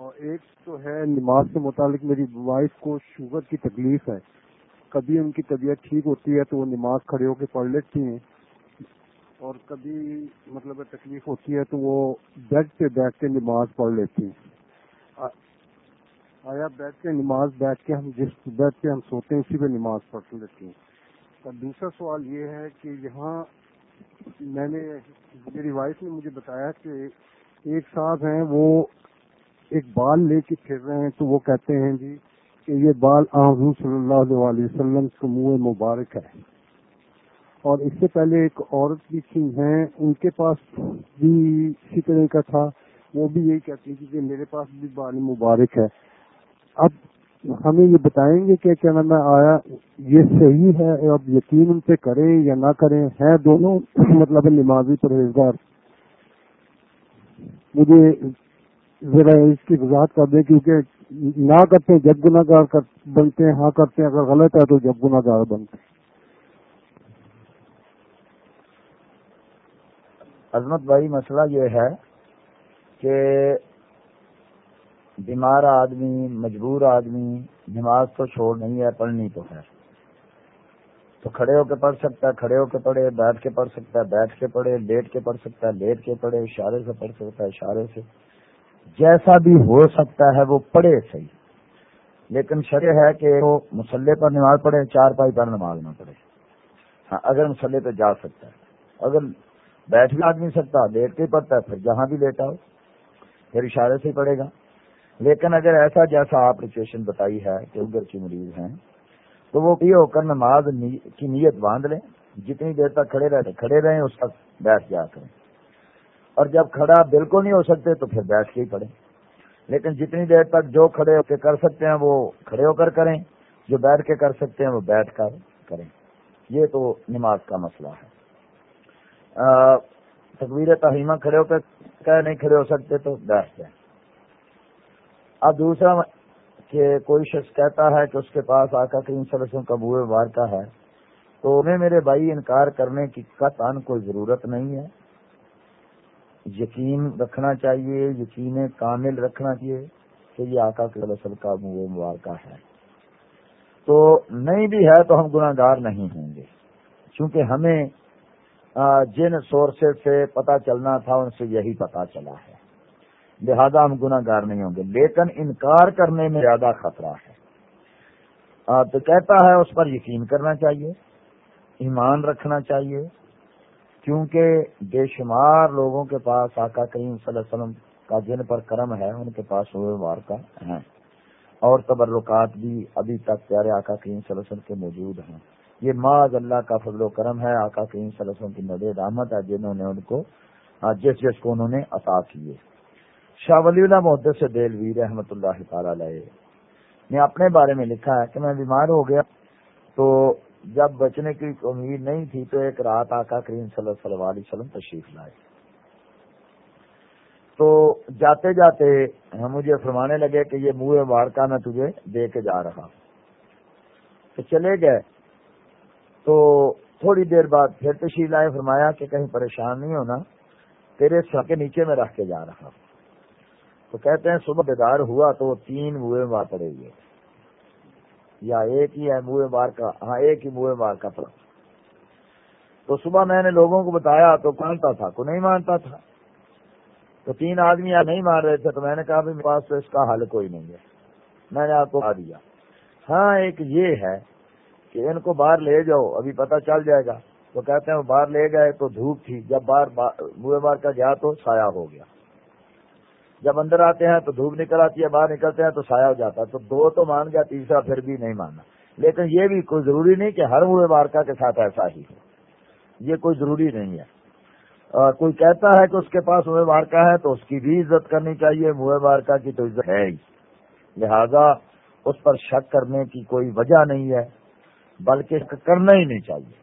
اور ایک تو ہے نماز سے متعلق میری وائف کو شوگر کی تکلیف ہے۔ کبھی ان کی طبیعت ٹھیک ہوتی ہے تو وہ نماز کھڑے ہو کے پڑھ لیتی ہیں۔ اور کبھی مطلب تکلیف ہوتی ہے تو وہ بیڈ پہ بیٹھ کے نماز پڑھ لیتی ہیں۔ آیا بیٹھ کے نماز بیٹھ کے ہم جس بیڈ پہ ہم سوتے ہیں اسی پہ نماز پڑھ لیتی ہیں۔ اور دوسرا سوال یہ ہے کہ یہاں میں نے، میری وائف نے مجھے بتایا کہ ایک صاحب ہیں وہ ایک بال لے کے پھر رہے ہیں تو وہ کہتے ہیں جی کہ یہ بال آحو صلی اللہ علیہ وسلم کے منہ مبارک ہے۔ اور اس سے پہلے ایک عورت بھی تھی ہیں، ان کے پاس بھی اسی طرح کا تھا۔ وہ بھی یہی کہتی تھی کہ میرے پاس بھی بال مبارک ہے۔ اب ہمیں یہ بتائیں گے کہ کیا نام آیا یہ صحیح ہے؟ اب یقین ان پہ کریں یا نہ کریں؟ ہے دونوں؟ مطلب نمازی پرہیزگار۔ مجھے ذرا اس کی وضاحت کر دیں کیونکہ نہ کرتے جب گناہ گار بنتے ہیں ہاں کرتے ہیں، اگر غلط ہے تو جب گناہ گار بنتے ہیں۔ عظمت بھائی، مسئلہ یہ ہے کہ بیمار آدمی، مجبور آدمی نماز تو چھوڑ نہیں ہے، پڑھنی تو ہے۔ تو کھڑے ہو کے پڑھ سکتا ہے، کھڑے ہو کے پڑھے، بیٹھ کے پڑھ سکتا ہے، بیٹھ کے پڑھے، لیٹ کے پڑھ سکتا ہے، لیٹ کے پڑھے، اشارے سے پڑھ سکتا ہے، اشارے سے۔ جیسا بھی ہو سکتا ہے وہ پڑھے صحیح۔ لیکن شرح ہے کہ وہ مسلح پر نماز پڑھے، چار پائی پر نماز نہ پڑھے۔ ہاں اگر مسلح پہ جا سکتا ہے۔ اگر بیٹھ بھی آدمی سکتا، لیٹ کے پڑھتا ہے، پھر جہاں بھی لیٹا ہو پھر اشارے سے پڑھے گا۔ لیکن اگر ایسا جیسا آپ سچویشن بتائی ہے کہ اگر کی مریض ہیں، تو وہ یہ ہو کر نماز کی نیت باندھ لیں۔ جتنی دیر تک کھڑے رہتے کھڑے رہیں، اس وقت بیٹھ جا کریں۔ اور جب کھڑا بالکل نہیں ہو سکتے تو پھر بیٹھ کے ہی پڑھیں۔ لیکن جتنی دیر تک جو کھڑے ہو کے کر سکتے ہیں، وہ کھڑے ہو کر کریں۔ جو بیٹھ کے کر سکتے ہیں، وہ بیٹھ کر کریں۔ یہ تو نماز کا مسئلہ ہے۔ تقویر تحریمہ کھڑے ہو کر نہیں کھڑے ہو سکتے تو بیٹھ جائیں۔ اب دوسرا کہ کوئی شخص کہتا ہے کہ اس کے پاس آقا کریم صلی اللہ علیہ وسلم کا بوئے بار کا ہے، تو انہیں میرے بھائی انکار کرنے کی قطعا کوئی ضرورت نہیں ہے۔ یقین رکھنا چاہیے، یقین کامل رکھنا چاہیے کہ یہ آقا کے وسلم کا بوئے مبارکہ ہے۔ تو نہیں بھی ہے تو ہم گناہ گار نہیں ہوں گے۔ چونکہ ہمیں جن سورسز سے پتا چلنا تھا، ان سے یہی پتا چلا ہے۔ لہذا ہم گناہ گار نہیں ہوں گے۔ لیکن انکار کرنے میں زیادہ خطرہ ہے۔ تو کہتا ہے اس پر یقین کرنا چاہیے، ایمان رکھنا چاہیے۔ کیونکہ بے شمار لوگوں کے پاس آقا کریم صلی اللہ علیہ وسلم کا جن پر کرم ہے، ان کے پاس ہوئے وار ہیں۔ اور تبرکات بھی ابھی تک پیارے آقا کریم صلی اللہ علیہ وسلم کے موجود ہیں۔ یہ معذ اللہ کا فضل و کرم ہے، آقا کریم صلی اللہ علیہ وسلم کی نظر رحمت ہے، جنہوں نے ان کو جس جس کو انہوں نے عطا کیے۔ شاہ ولی اللہ محدت سے دلوی رحمت اللہ تعالی علیہ نے اپنے بارے میں لکھا ہے کہ میں بیمار ہو گیا تو جب بچنے کی امید نہیں تھی تو ایک رات آقا کریم صلی اللہ علیہ وسلم تشریف لائے۔ تو جاتے جاتے مجھے فرمانے لگے کہ یہ منہ وارکا میں تجھے دے کے جا رہا۔ تو چلے گئے۔ تو تھوڑی دیر بعد پھر تشریف لائے، فرمایا کہ کہیں پریشان نہیں ہونا، تیرے سر کے نیچے میں رکھ کے جا رہا۔ ہوں تو کہتے ہیں صبح بیدار ہوا تو وہ تین منہ مار پڑے گئے یا ایک ہی ہے منہ مار کا ہاں ایک ہی منہ مار کا پڑا۔ تو صبح میں نے لوگوں کو بتایا تو مانتا تھا، کو نہیں مانتا تھا۔ تو تین آدمی نہیں مار رہے تھے، تو میں نے کہا میرے پاس تو اس کا حل کوئی نہیں ہے۔ میں نے آپ کو کہا دیا۔ ہاں ایک یہ ہے کہ ان کو باہر لے جاؤ، ابھی پتہ چل جائے گا۔ تو کہتے ہیں وہ باہر لے گئے تو دھوپ تھی، جب باہر منہ مار کا گیا تو سایہ ہو گیا۔ جب اندر آتے ہیں تو دھوپ نکل آتی ہے، باہر نکلتے ہیں تو سایہ ہو جاتا ہے۔ تو دو تو مان گیا، تیسرا پھر بھی نہیں ماننا۔ لیکن یہ بھی کوئی ضروری نہیں کہ ہر منہ بارکا کے ساتھ ایسا ہی ہو۔ یہ کوئی ضروری نہیں ہے۔ کوئی کہتا ہے کہ اس کے پاس منہ بارکا ہے تو اس کی بھی عزت کرنی چاہیے، منہ بارکا کی تو عزت ہے ہی۔ لہذا اس پر شک کرنے کی کوئی وجہ نہیں ہے، بلکہ کرنا ہی نہیں چاہیے۔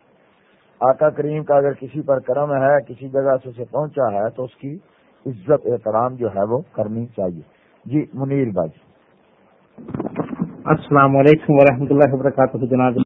آقا کریم کا اگر کسی پر کرم ہے، کسی جگہ سے اسے پہنچا ہے تو اس کی عزت احترام جو ہے وہ کرنی چاہیے۔ جی منیر بھائی۔ السلام علیکم ورحمۃ اللہ وبرکاتہ، جناب۔